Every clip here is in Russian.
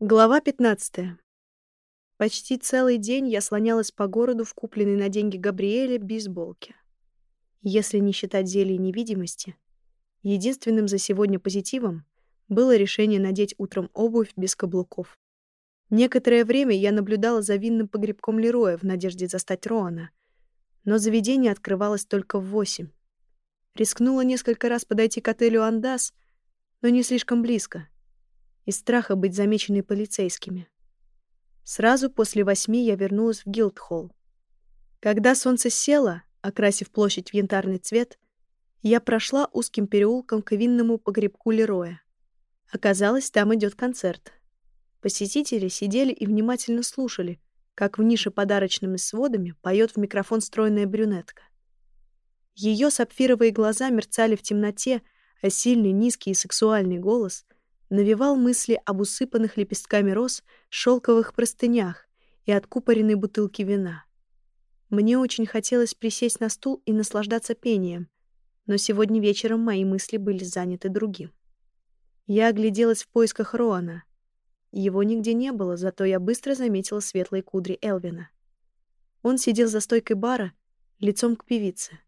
Глава 15. Почти целый день я слонялась по городу в купленной на деньги Габриэля бейсболке. Если не считать зелья невидимости, единственным за сегодня позитивом было решение надеть утром обувь без каблуков. Некоторое время я наблюдала за винным погребком Лероя в надежде застать Роана, но заведение открывалось только в восемь. Рискнула несколько раз подойти к отелю «Андас», но не слишком близко — из страха быть замеченной полицейскими. Сразу после восьми я вернулась в Гилдхолл. Когда солнце село, окрасив площадь в янтарный цвет, я прошла узким переулком к винному погребку Лероя. Оказалось, там идет концерт. Посетители сидели и внимательно слушали, как в нише подарочными сводами поет в микрофон стройная брюнетка. Ее сапфировые глаза мерцали в темноте, а сильный, низкий и сексуальный голос навевал мысли об усыпанных лепестками роз шелковых простынях и откупоренной бутылке вина. Мне очень хотелось присесть на стул и наслаждаться пением, но сегодня вечером мои мысли были заняты другим. Я огляделась в поисках Роана. Его нигде не было, зато я быстро заметила светлые кудри Элвина. Он сидел за стойкой бара, лицом к певице.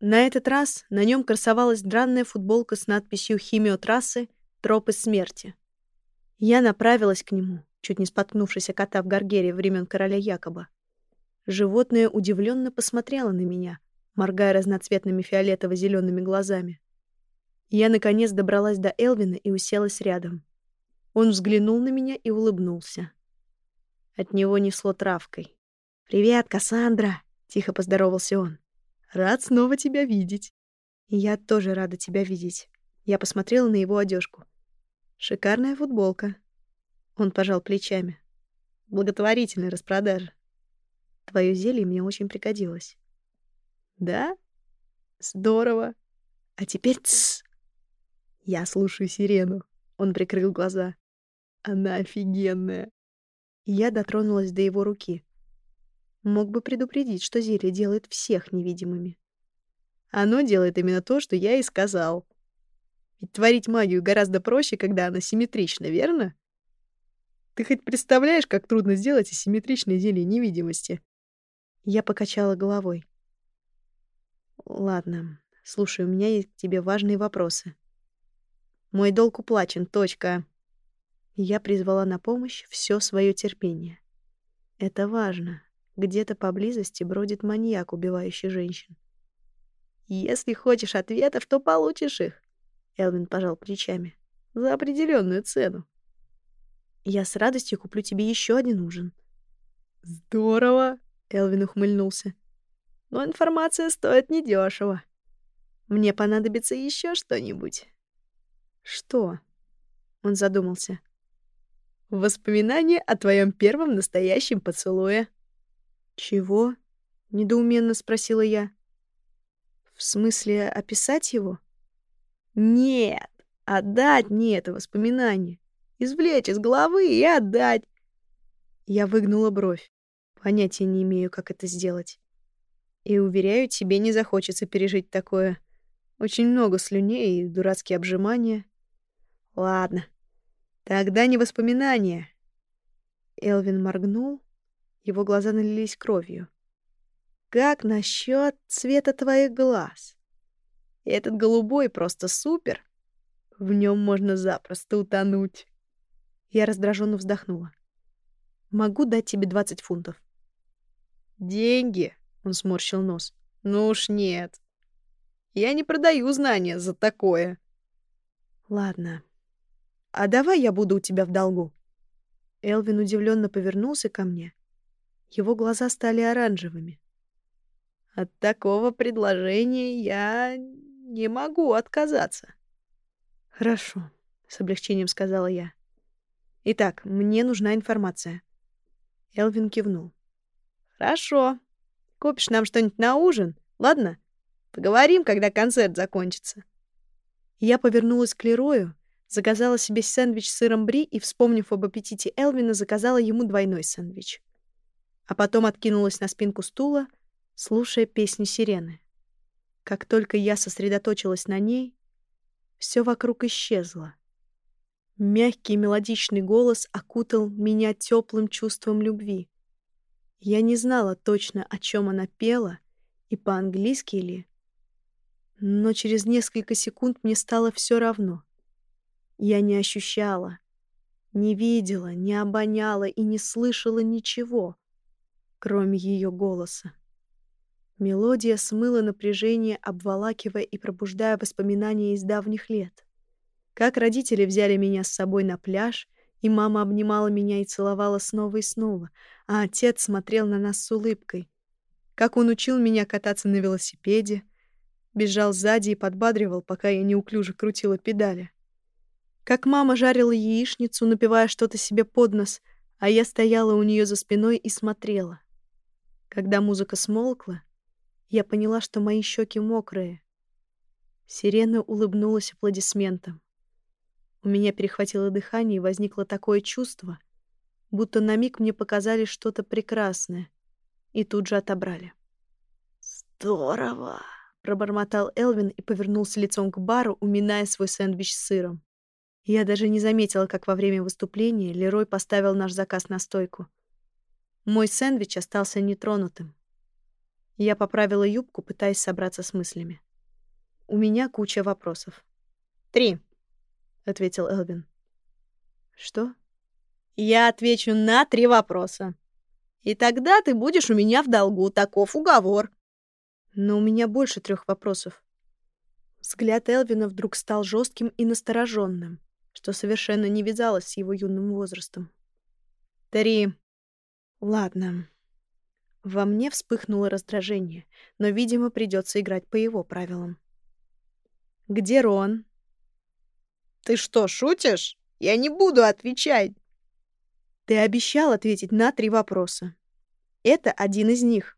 На этот раз на нем красовалась дранная футболка с надписью «Химиотрассы» Тропы смерти. Я направилась к нему, чуть не споткнувшись о кота в Гаргере времен короля Якоба. Животное удивленно посмотрело на меня, моргая разноцветными фиолетово-зелеными глазами. Я, наконец, добралась до Элвина и уселась рядом. Он взглянул на меня и улыбнулся. От него несло травкой. «Привет, Кассандра!» — тихо поздоровался он. «Рад снова тебя видеть». «Я тоже рада тебя видеть». Я посмотрела на его одежку. Шикарная футболка. Он пожал плечами. Благотворительная распродажа. Твое зелье мне очень пригодилось. Да? Здорово. А теперь тс. Я слушаю сирену. Он прикрыл глаза. Она офигенная. Я дотронулась до его руки. Мог бы предупредить, что зелье делает всех невидимыми. Оно делает именно то, что я и сказал. Ведь творить магию гораздо проще, когда она симметрична, верно? Ты хоть представляешь, как трудно сделать асимметричное зелье невидимости? Я покачала головой. Ладно, слушай, у меня есть к тебе важные вопросы. Мой долг уплачен, точка. Я призвала на помощь все свое терпение. Это важно. Где-то поблизости бродит маньяк, убивающий женщин. Если хочешь ответов, то получишь их. Элвин пожал плечами. За определенную цену. Я с радостью куплю тебе еще один ужин. Здорово, Элвин ухмыльнулся. Но информация стоит недешево. Мне понадобится еще что-нибудь. Что? Он задумался. Воспоминания о твоем первом настоящем поцелуе. Чего? недоуменно спросила я. В смысле, описать его? Нет, отдать мне это воспоминание. Извлечь из головы и отдать. Я выгнула бровь. Понятия не имею, как это сделать. И уверяю, тебе не захочется пережить такое. Очень много слюней и дурацкие обжимания. Ладно. Тогда не воспоминания. Элвин моргнул. Его глаза налились кровью. Как насчет цвета твоих глаз? Этот голубой просто супер. В нем можно запросто утонуть. Я раздраженно вздохнула. Могу дать тебе 20 фунтов. Деньги? Он сморщил нос. Ну уж нет. Я не продаю знания за такое. Ладно. А давай я буду у тебя в долгу. Элвин удивленно повернулся ко мне. Его глаза стали оранжевыми. От такого предложения я не могу отказаться. Хорошо, с облегчением сказала я. Итак, мне нужна информация. Элвин кивнул. Хорошо. Купишь нам что-нибудь на ужин, ладно? Поговорим, когда концерт закончится. Я повернулась к Лерою, заказала себе сэндвич с сыром бри и, вспомнив об аппетите Элвина, заказала ему двойной сэндвич. А потом откинулась на спинку стула, слушая песню сирены. Как только я сосредоточилась на ней, все вокруг исчезло. Мягкий мелодичный голос окутал меня теплым чувством любви. Я не знала точно, о чем она пела и по-английски ли, но через несколько секунд мне стало все равно. Я не ощущала, не видела, не обоняла и не слышала ничего, кроме ее голоса. Мелодия смыла напряжение, обволакивая и пробуждая воспоминания из давних лет. Как родители взяли меня с собой на пляж, и мама обнимала меня и целовала снова и снова, а отец смотрел на нас с улыбкой. Как он учил меня кататься на велосипеде, бежал сзади и подбадривал, пока я неуклюже крутила педали. Как мама жарила яичницу, напивая что-то себе под нос, а я стояла у нее за спиной и смотрела. Когда музыка смолкла, я поняла, что мои щеки мокрые. Сирена улыбнулась аплодисментом. У меня перехватило дыхание, и возникло такое чувство, будто на миг мне показали что-то прекрасное, и тут же отобрали. «Здорово!» — пробормотал Элвин и повернулся лицом к бару, уминая свой сэндвич с сыром. Я даже не заметила, как во время выступления Лерой поставил наш заказ на стойку. Мой сэндвич остался нетронутым. Я поправила юбку, пытаясь собраться с мыслями. У меня куча вопросов. «Три», — ответил Элвин. «Что?» «Я отвечу на три вопроса. И тогда ты будешь у меня в долгу. Таков уговор». Но у меня больше трех вопросов. Взгляд Элвина вдруг стал жестким и настороженным, что совершенно не вязалось с его юным возрастом. «Три. Ладно». Во мне вспыхнуло раздражение, но, видимо, придется играть по его правилам. «Где Рон?» «Ты что, шутишь? Я не буду отвечать!» «Ты обещал ответить на три вопроса. Это один из них».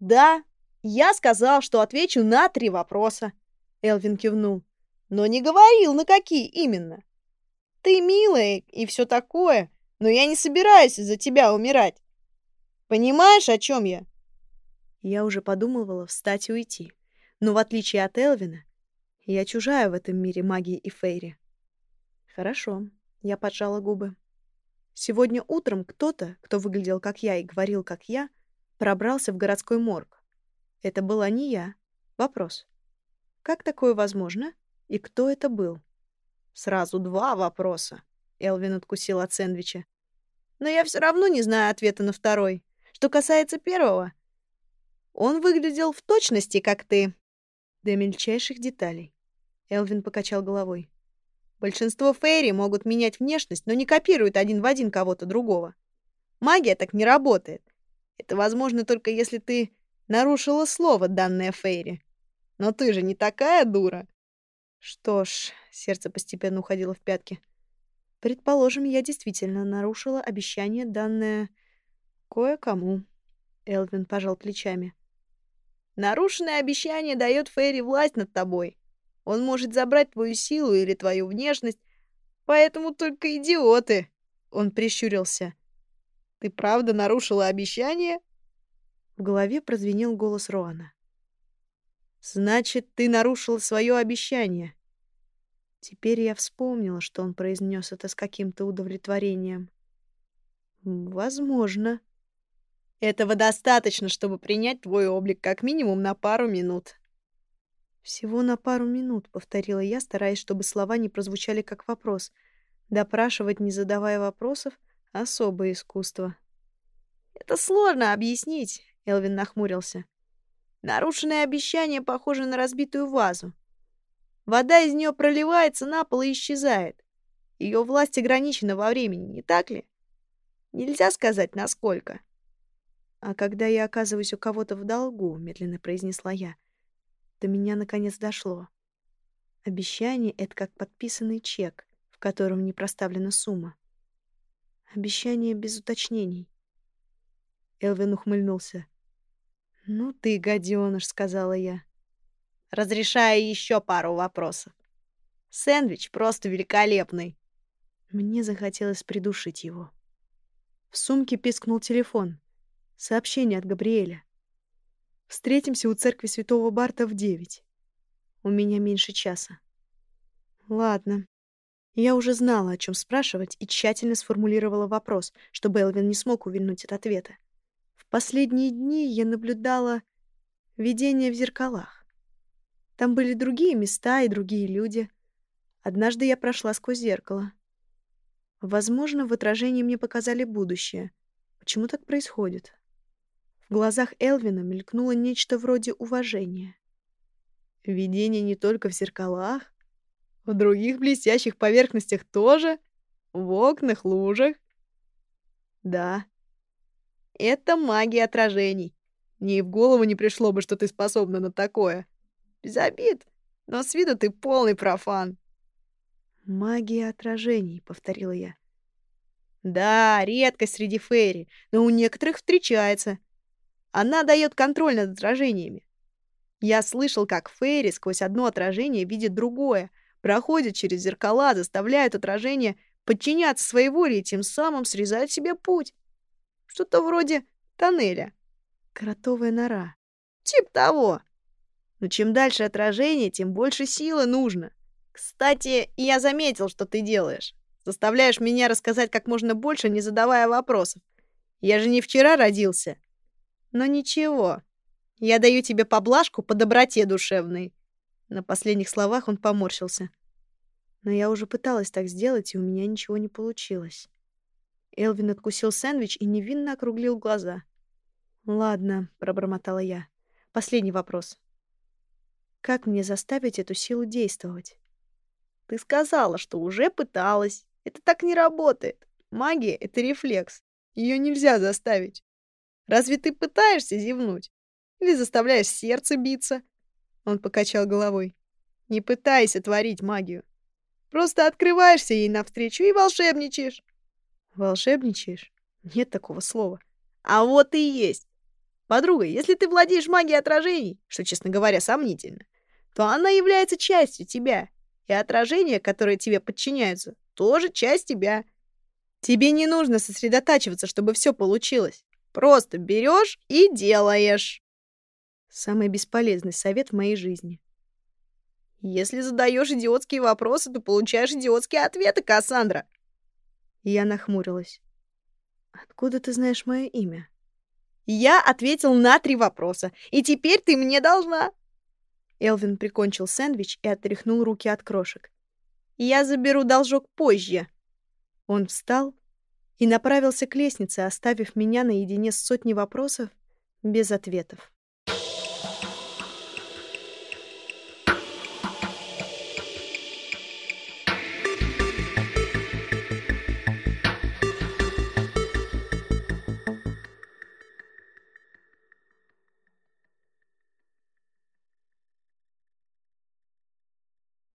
«Да, я сказал, что отвечу на три вопроса», — Элвин кивнул. «Но не говорил, на какие именно. Ты милая и все такое, но я не собираюсь из-за тебя умирать. Понимаешь, о чем я?» Я уже подумывала встать и уйти. Но в отличие от Элвина, я чужая в этом мире магии и фейри. Хорошо, я поджала губы. Сегодня утром кто-то, кто выглядел как я и говорил как я, пробрался в городской морг. Это была не я. Вопрос. Как такое возможно? И кто это был? Сразу два вопроса. Элвин откусил от сэндвича. Но я все равно не знаю ответа на второй. Что касается первого, он выглядел в точности, как ты. До мельчайших деталей. Элвин покачал головой. Большинство фейри могут менять внешность, но не копируют один в один кого-то другого. Магия так не работает. Это возможно только если ты нарушила слово, данное Фейри. Но ты же не такая дура. Что ж, сердце постепенно уходило в пятки. Предположим, я действительно нарушила обещание, данное Кое-кому. Элвин пожал плечами. Нарушенное обещание дает Фейри власть над тобой. Он может забрать твою силу или твою внешность, поэтому только идиоты. Он прищурился. Ты правда нарушила обещание? В голове прозвенел голос Роана. Значит, ты нарушила свое обещание. Теперь я вспомнила, что он произнес это с каким-то удовлетворением. Возможно. Этого достаточно, чтобы принять твой облик как минимум на пару минут. Всего на пару минут, повторила я, стараясь, чтобы слова не прозвучали как вопрос. Допрашивать, не задавая вопросов, особое искусство. Это сложно объяснить, Элвин нахмурился. Нарушенное обещание похоже на разбитую вазу. Вода из нее проливается на пол и исчезает. Ее власть ограничена во времени, не так ли? Нельзя сказать, насколько. А когда я оказываюсь у кого-то в долгу, медленно произнесла я, до меня наконец дошло. Обещание — это как подписанный чек, в котором не проставлена сумма. Обещание без уточнений. Элвин ухмыльнулся. «Ну ты, гаденыш», — сказала я. «Разрешаю еще пару вопросов. Сэндвич просто великолепный». Мне захотелось придушить его. В сумке пискнул телефон. Сообщение от Габриэля. Встретимся у церкви Святого Барта в девять. У меня меньше часа. Ладно. Я уже знала, о чем спрашивать, и тщательно сформулировала вопрос, чтобы Элвин не смог увильнуть от ответа. В последние дни я наблюдала видение в зеркалах. Там были другие места и другие люди. Однажды я прошла сквозь зеркало. Возможно, в отражении мне показали будущее. Почему так происходит? В глазах Элвина мелькнуло нечто вроде уважения. Видение не только в зеркалах, в других блестящих поверхностях тоже, в окнах, лужах. Да, это магия отражений. Мне и в голову не пришло бы, что ты способна на такое. Без обид, но с виду ты полный профан. «Магия отражений», — повторила я. «Да, редкость среди фейри, но у некоторых встречается. Она дает контроль над отражениями. Я слышал, как фейри сквозь одно отражение видит другое, проходят через зеркала, заставляют отражение подчиняться своей воле и тем самым срезают себе путь. Что-то вроде тоннеля. Кротовая нора. Тип того. Но чем дальше отражение, тем больше силы нужно. Кстати, я заметил, что ты делаешь. Заставляешь меня рассказать как можно больше, не задавая вопросов. Я же не вчера родился. Но ничего. Я даю тебе поблажку по доброте душевной. На последних словах он поморщился. Но я уже пыталась так сделать, и у меня ничего не получилось. Элвин откусил сэндвич и невинно округлил глаза. «Ладно», — пробормотала я. «Последний вопрос. Как мне заставить эту силу действовать?» Ты сказала, что уже пыталась. Это так не работает. Магия — это рефлекс. Ее нельзя заставить. Разве ты пытаешься зевнуть? Или заставляешь сердце биться?» Он покачал головой. «Не пытайся творить магию. Просто открываешься ей навстречу и волшебничаешь». «Волшебничаешь? Нет такого слова». «А вот и есть. Подруга, если ты владеешь магией отражений, что, честно говоря, сомнительно, то она является частью тебя, и отражения, которые тебе подчиняются, тоже часть тебя. Тебе не нужно сосредотачиваться, чтобы все получилось. Просто берешь и делаешь. Самый бесполезный совет в моей жизни. Если задаешь идиотские вопросы, то получаешь идиотские ответы, Кассандра. Я нахмурилась. Откуда ты знаешь мое имя? Я ответил на три вопроса, и теперь ты мне должна. Элвин прикончил сэндвич и отряхнул руки от крошек. «Я заберу должок позже». Он встал и направился к лестнице, оставив меня наедине с сотней вопросов без ответов.